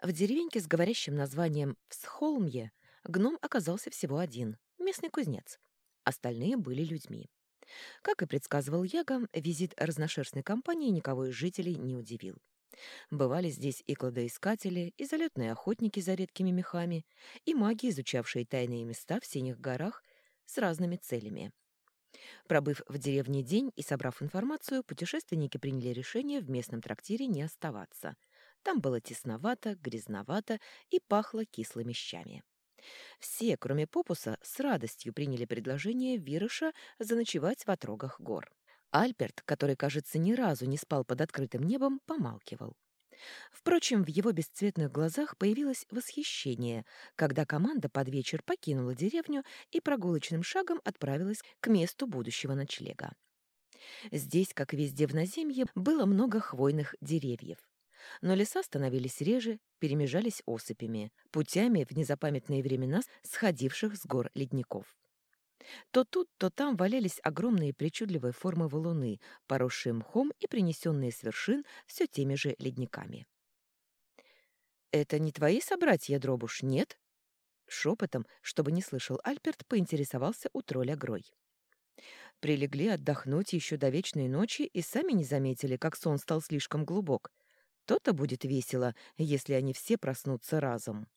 В деревеньке с говорящим названием «Всхолмье» гном оказался всего один — местный кузнец. Остальные были людьми. Как и предсказывал Яга, визит разношерстной компании никого из жителей не удивил. Бывали здесь и кладоискатели, и залетные охотники за редкими мехами, и маги, изучавшие тайные места в синих горах с разными целями. Пробыв в деревне день и собрав информацию, путешественники приняли решение в местном трактире не оставаться. Там было тесновато, грязновато и пахло кислыми щами. Все, кроме Попуса, с радостью приняли предложение Вирыша заночевать в отрогах гор. Альберт, который, кажется, ни разу не спал под открытым небом, помалкивал. Впрочем, в его бесцветных глазах появилось восхищение, когда команда под вечер покинула деревню и прогулочным шагом отправилась к месту будущего ночлега. Здесь, как везде в наземье, было много хвойных деревьев. Но леса становились реже, перемежались осыпями, путями в незапамятные времена сходивших с гор ледников. То тут, то там валялись огромные причудливые формы валуны, поросшие мхом и принесенные с вершин все теми же ледниками. «Это не твои собратья, Дробуш, нет?» Шепотом, чтобы не слышал Альперт, поинтересовался у тролля Грой. Прилегли отдохнуть еще до вечной ночи и сами не заметили, как сон стал слишком глубок. То-то будет весело, если они все проснутся разом.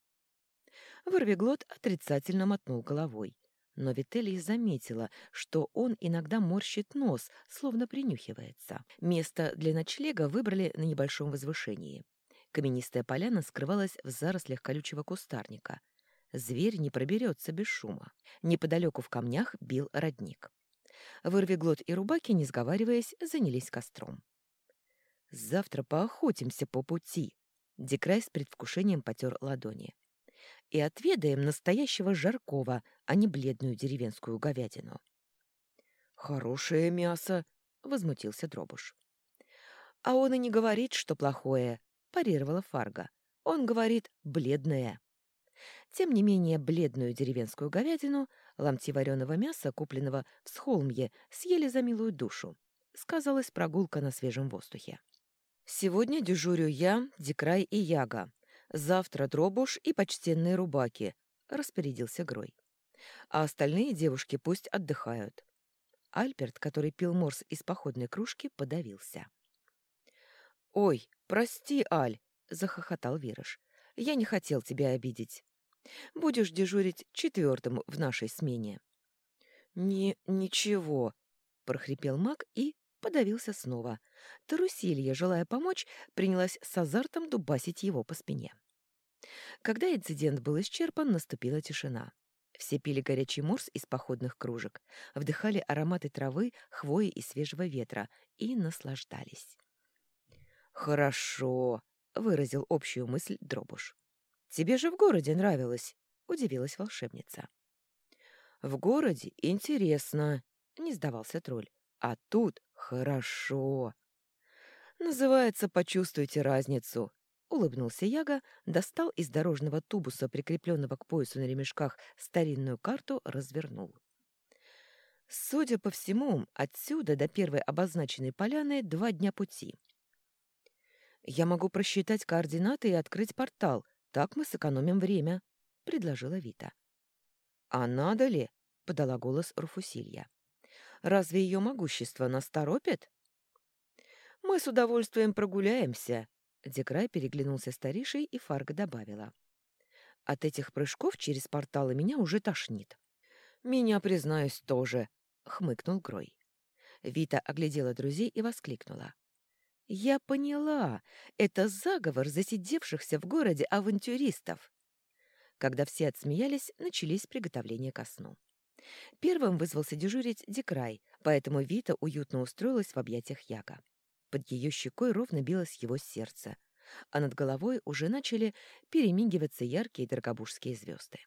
Ворвиглот отрицательно мотнул головой но Вителия заметила, что он иногда морщит нос, словно принюхивается. Место для ночлега выбрали на небольшом возвышении. Каменистая поляна скрывалась в зарослях колючего кустарника. Зверь не проберется без шума. Неподалеку в камнях бил родник. Вырвиглот и Рубаки, не сговариваясь, занялись костром. «Завтра поохотимся по пути», — Декрай с предвкушением потер ладони и отведаем настоящего жаркого, а не бледную деревенскую говядину. «Хорошее мясо!» — возмутился Дробуш. «А он и не говорит, что плохое», — парировала Фарга. «Он говорит бледное». Тем не менее, бледную деревенскую говядину, ломти вареного мяса, купленного в Схолмье, съели за милую душу. Сказалась прогулка на свежем воздухе. «Сегодня дежурю я, Дикрай и Яга», Завтра дробуш и почтенные рубаки, — распорядился Грой. А остальные девушки пусть отдыхают. Альберт, который пил морс из походной кружки, подавился. «Ой, прости, Аль!» — захохотал Вираж. «Я не хотел тебя обидеть. Будешь дежурить четвертым в нашей смене». «Не... ничего», — прохрипел маг и подавился снова. Тарусилья, желая помочь, принялась с азартом дубасить его по спине. Когда инцидент был исчерпан, наступила тишина. Все пили горячий морс из походных кружек, вдыхали ароматы травы, хвои и свежего ветра и наслаждались. «Хорошо», — выразил общую мысль Дробуш. «Тебе же в городе нравилось», — удивилась волшебница. «В городе интересно», — не сдавался тролль. «А тут хорошо». «Называется «Почувствуйте разницу», Улыбнулся Яга, достал из дорожного тубуса, прикрепленного к поясу на ремешках, старинную карту, развернул. Судя по всему, отсюда до первой обозначенной поляны два дня пути. «Я могу просчитать координаты и открыть портал. Так мы сэкономим время», — предложила Вита. «А надо ли?» — подала голос Руфусилья. «Разве ее могущество нас торопит?» «Мы с удовольствием прогуляемся», Декрай переглянулся с Таришей, и Фарга добавила. «От этих прыжков через порталы меня уже тошнит». «Меня, признаюсь, тоже», — хмыкнул Грой. Вита оглядела друзей и воскликнула. «Я поняла. Это заговор засидевшихся в городе авантюристов». Когда все отсмеялись, начались приготовления ко сну. Первым вызвался дежурить Декрай, поэтому Вита уютно устроилась в объятиях Яга. Под ее щекой ровно билось его сердце, а над головой уже начали перемигиваться яркие драгобужские звезды.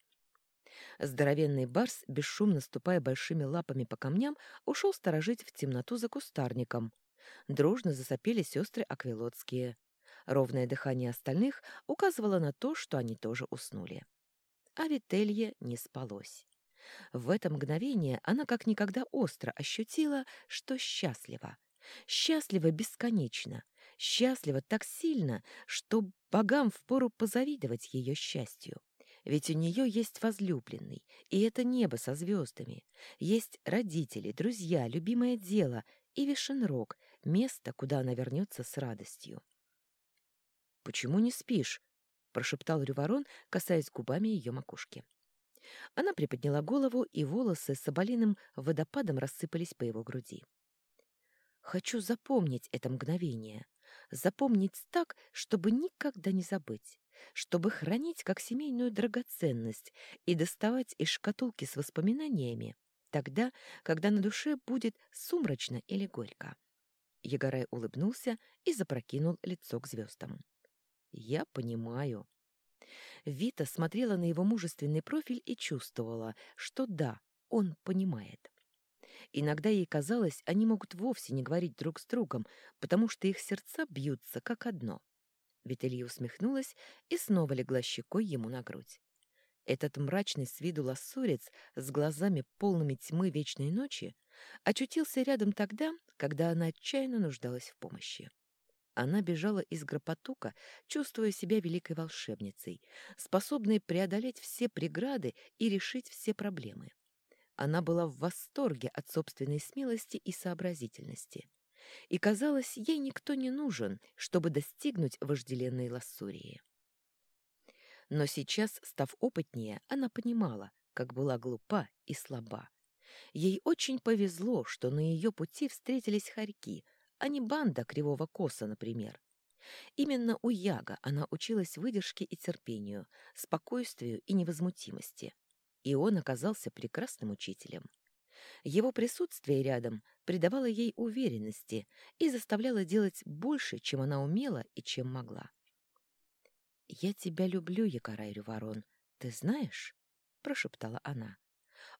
Здоровенный барс, бесшумно ступая большими лапами по камням, ушел сторожить в темноту за кустарником. Дружно засопели сестры аквилотские. Ровное дыхание остальных указывало на то, что они тоже уснули. А Вителье не спалось. В это мгновение она как никогда остро ощутила, что счастлива, Счастлива бесконечно, Счастлива так сильно, что богам впору позавидовать ее счастью. Ведь у нее есть возлюбленный, и это небо со звездами. Есть родители, друзья, любимое дело и Вишенрог, место, куда она вернется с радостью. «Почему не спишь?» — прошептал Рюворон, касаясь губами ее макушки. Она приподняла голову, и волосы соболиным водопадом рассыпались по его груди. «Хочу запомнить это мгновение, запомнить так, чтобы никогда не забыть, чтобы хранить как семейную драгоценность и доставать из шкатулки с воспоминаниями тогда, когда на душе будет сумрачно или горько». Егорай улыбнулся и запрокинул лицо к звездам. «Я понимаю». Вита смотрела на его мужественный профиль и чувствовала, что да, он понимает. Иногда ей казалось, они могут вовсе не говорить друг с другом, потому что их сердца бьются как одно. Вителья усмехнулась и снова легла щекой ему на грудь. Этот мрачный с виду лассурец с глазами полными тьмы вечной ночи очутился рядом тогда, когда она отчаянно нуждалась в помощи. Она бежала из Гропотука, чувствуя себя великой волшебницей, способной преодолеть все преграды и решить все проблемы. Она была в восторге от собственной смелости и сообразительности. И, казалось, ей никто не нужен, чтобы достигнуть вожделенной Лассурии. Но сейчас, став опытнее, она понимала, как была глупа и слаба. Ей очень повезло, что на ее пути встретились хорьки, а не банда Кривого Коса, например. Именно у Яга она училась выдержке и терпению, спокойствию и невозмутимости. И он оказался прекрасным учителем. Его присутствие рядом придавало ей уверенности и заставляло делать больше, чем она умела и чем могла. «Я тебя люблю, Якарай Рюворон, ты знаешь?» — прошептала она.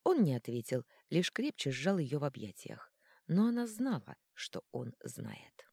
Он не ответил, лишь крепче сжал ее в объятиях но она знала, что он знает.